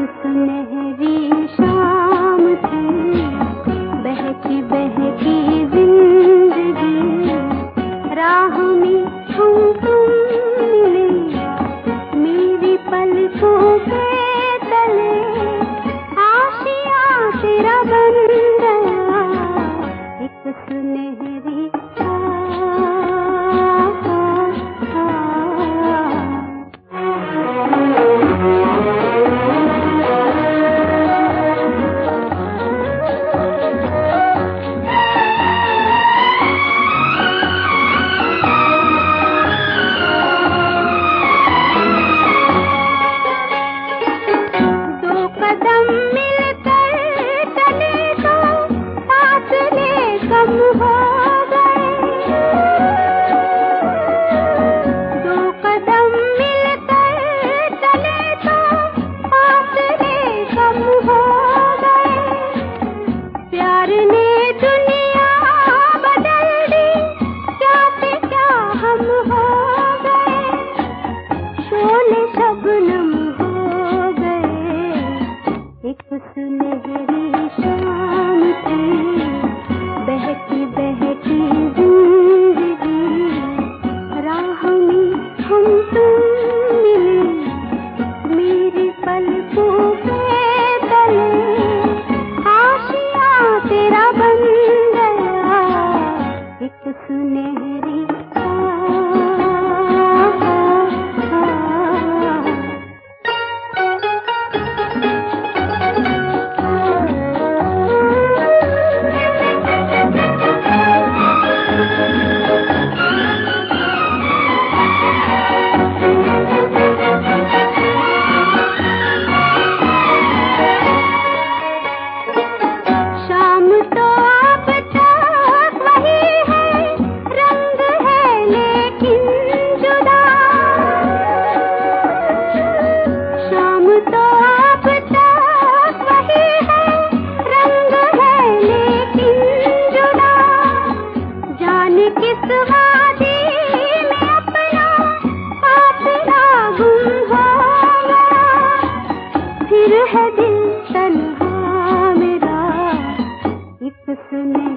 सुनहरी शाम थी। बहकी बहकी सुनहरी मेरी। इस के